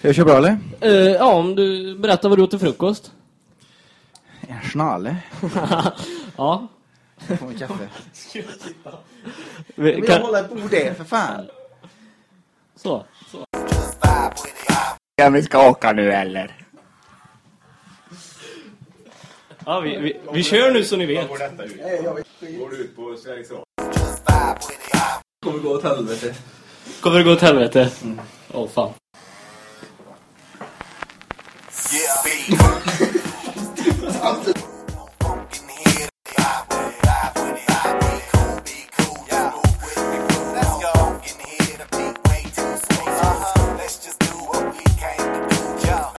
Jag kör bra eller? Eh, ja, om du berättar vad du åt till frukost. En schnale. ja. Får vi kaffe? Vi, Jag kan, hålla ett bord det för fan. så. så. Just vibe with it. Ska vi skaka nu eller? Ja, vi, vi, vi kör nu så ni vet. Går du ut på Sveriges Radio? Kommer gå åt helvete. Kommer det gå åt helvete? Åh fan. Yeah, be cool.